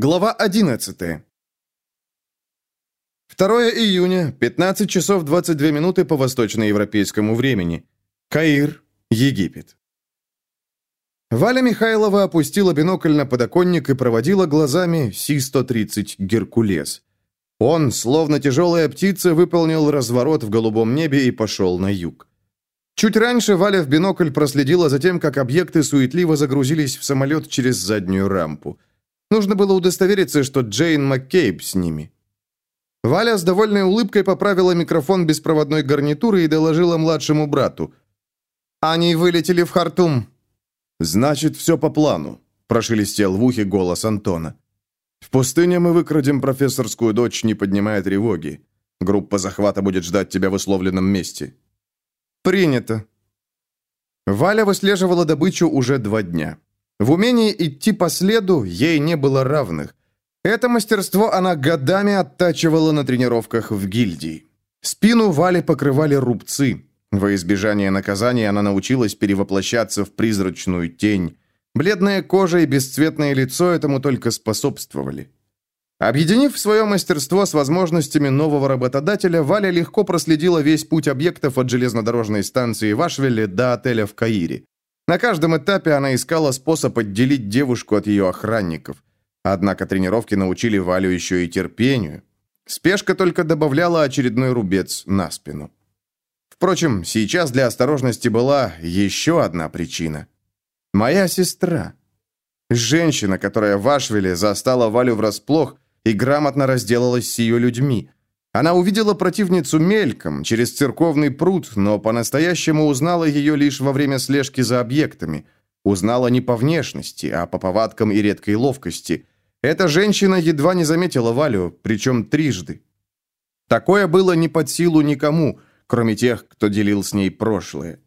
Глава 11. 2 июня, 15 часов 22 минуты по восточноевропейскому времени. Каир, Египет. Валя Михайлова опустила бинокль на подоконник и проводила глазами Си-130 «Геркулес». Он, словно тяжелая птица, выполнил разворот в голубом небе и пошел на юг. Чуть раньше Валя в бинокль проследила за тем, как объекты суетливо загрузились в самолет через заднюю рампу. Нужно было удостовериться, что Джейн Маккейб с ними. Валя с довольной улыбкой поправила микрофон беспроводной гарнитуры и доложила младшему брату. «Они вылетели в Хартум». «Значит, все по плану», – прошелестел в ухе голос Антона. «В пустыне мы выкрадем профессорскую дочь, не поднимая тревоги. Группа захвата будет ждать тебя в условленном месте». «Принято». Валя выслеживала добычу уже два дня. В умении идти по следу ей не было равных. Это мастерство она годами оттачивала на тренировках в гильдии. Спину Вали покрывали рубцы. Во избежание наказания она научилась перевоплощаться в призрачную тень. Бледная кожа и бесцветное лицо этому только способствовали. Объединив свое мастерство с возможностями нового работодателя, Валя легко проследила весь путь объектов от железнодорожной станции в Ашвилле до отеля в Каире. На каждом этапе она искала способ отделить девушку от ее охранников. Однако тренировки научили Валю еще и терпению. Спешка только добавляла очередной рубец на спину. Впрочем, сейчас для осторожности была еще одна причина. Моя сестра. Женщина, которая в Ашвиле застала Валю врасплох и грамотно разделалась с ее людьми. Она увидела противницу мельком, через церковный пруд, но по-настоящему узнала ее лишь во время слежки за объектами. Узнала не по внешности, а по повадкам и редкой ловкости. Эта женщина едва не заметила Валю, причем трижды. Такое было не под силу никому, кроме тех, кто делил с ней прошлое.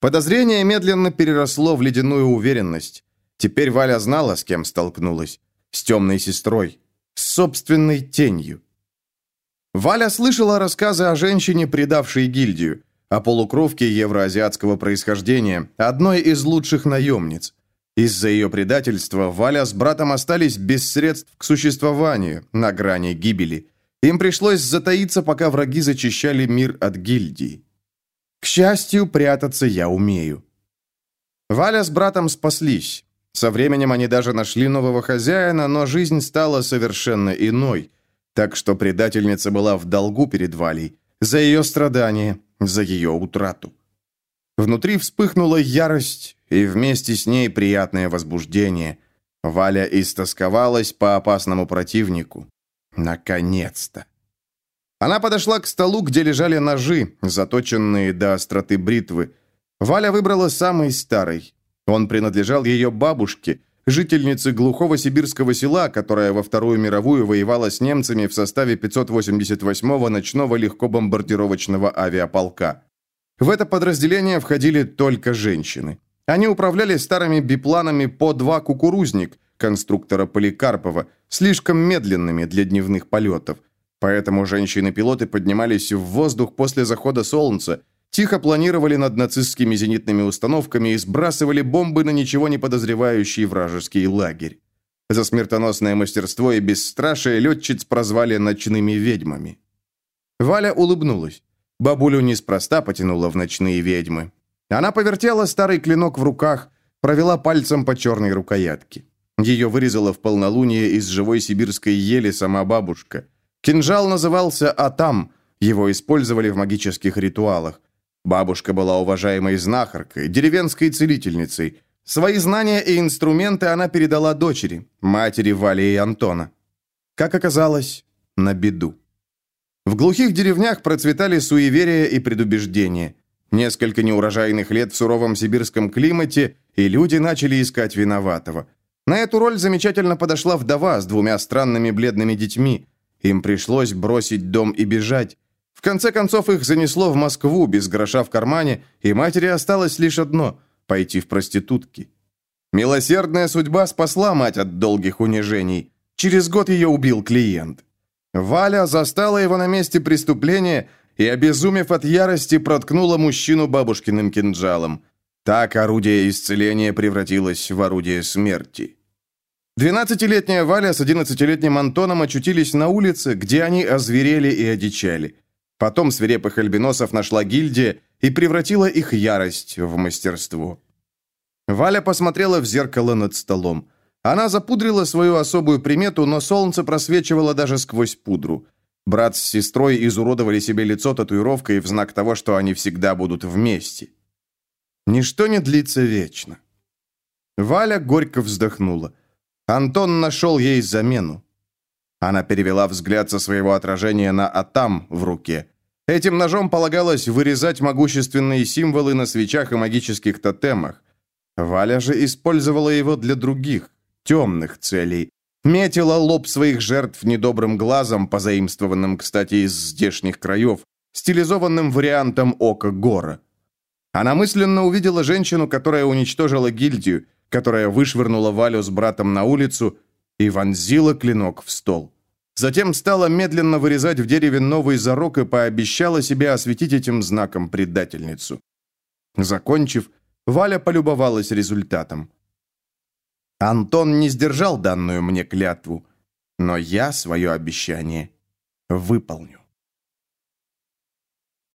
Подозрение медленно переросло в ледяную уверенность. Теперь Валя знала, с кем столкнулась. С темной сестрой. С собственной тенью. Валя слышала рассказы о женщине, предавшей гильдию, о полукровке евроазиатского происхождения, одной из лучших наемниц. Из-за ее предательства Валя с братом остались без средств к существованию, на грани гибели. Им пришлось затаиться, пока враги зачищали мир от гильдии. К счастью, прятаться я умею. Валя с братом спаслись. Со временем они даже нашли нового хозяина, но жизнь стала совершенно иной – так что предательница была в долгу перед Валей за ее страдания, за ее утрату. Внутри вспыхнула ярость, и вместе с ней приятное возбуждение. Валя истосковалась по опасному противнику. Наконец-то! Она подошла к столу, где лежали ножи, заточенные до остроты бритвы. Валя выбрала самый старый. Он принадлежал ее бабушке – жительницы глухого сибирского села, которая во Вторую мировую воевала с немцами в составе 588-го ночного легкобомбардировочного авиаполка. В это подразделение входили только женщины. Они управляли старыми бипланами по два «Кукурузник» конструктора Поликарпова, слишком медленными для дневных полетов. Поэтому женщины-пилоты поднимались в воздух после захода солнца, Тихо планировали над нацистскими зенитными установками и сбрасывали бомбы на ничего не подозревающий вражеский лагерь. За смертоносное мастерство и бесстрашие летчиц прозвали «ночными ведьмами». Валя улыбнулась. Бабулю неспроста потянула в ночные ведьмы. Она повертела старый клинок в руках, провела пальцем по черной рукоятке. Ее вырезала в полнолуние из живой сибирской ели сама бабушка. Кинжал назывался «Атам», его использовали в магических ритуалах. Бабушка была уважаемой знахаркой, деревенской целительницей. Свои знания и инструменты она передала дочери, матери Вали и Антона. Как оказалось, на беду. В глухих деревнях процветали суеверия и предубеждения. Несколько неурожайных лет в суровом сибирском климате, и люди начали искать виноватого. На эту роль замечательно подошла вдова с двумя странными бледными детьми. Им пришлось бросить дом и бежать. В конце концов их занесло в Москву без гроша в кармане, и матери осталось лишь одно – пойти в проститутки. Милосердная судьба спасла мать от долгих унижений. Через год ее убил клиент. Валя застала его на месте преступления и, обезумев от ярости, проткнула мужчину бабушкиным кинжалом. Так орудие исцеления превратилось в орудие смерти. Двенадцатилетняя Валя с одиннадцатилетним Антоном очутились на улице, где они озверели и одичали. Потом свирепых альбиносов нашла гильдия и превратила их ярость в мастерство. Валя посмотрела в зеркало над столом. Она запудрила свою особую примету, но солнце просвечивало даже сквозь пудру. Брат с сестрой изуродовали себе лицо татуировкой в знак того, что они всегда будут вместе. Ничто не длится вечно. Валя горько вздохнула. Антон нашел ей замену. Она перевела взгляд со своего отражения на Атам в руке. Этим ножом полагалось вырезать могущественные символы на свечах и магических тотемах. Валя же использовала его для других, темных целей. Метила лоб своих жертв недобрым глазом, позаимствованным, кстати, из здешних краев, стилизованным вариантом ока гора. Она мысленно увидела женщину, которая уничтожила гильдию, которая вышвырнула Валю с братом на улицу и вонзила клинок в стол. Затем стала медленно вырезать в дереве новый зарок и пообещала себе осветить этим знаком предательницу. Закончив, Валя полюбовалась результатом. Антон не сдержал данную мне клятву, но я свое обещание выполню.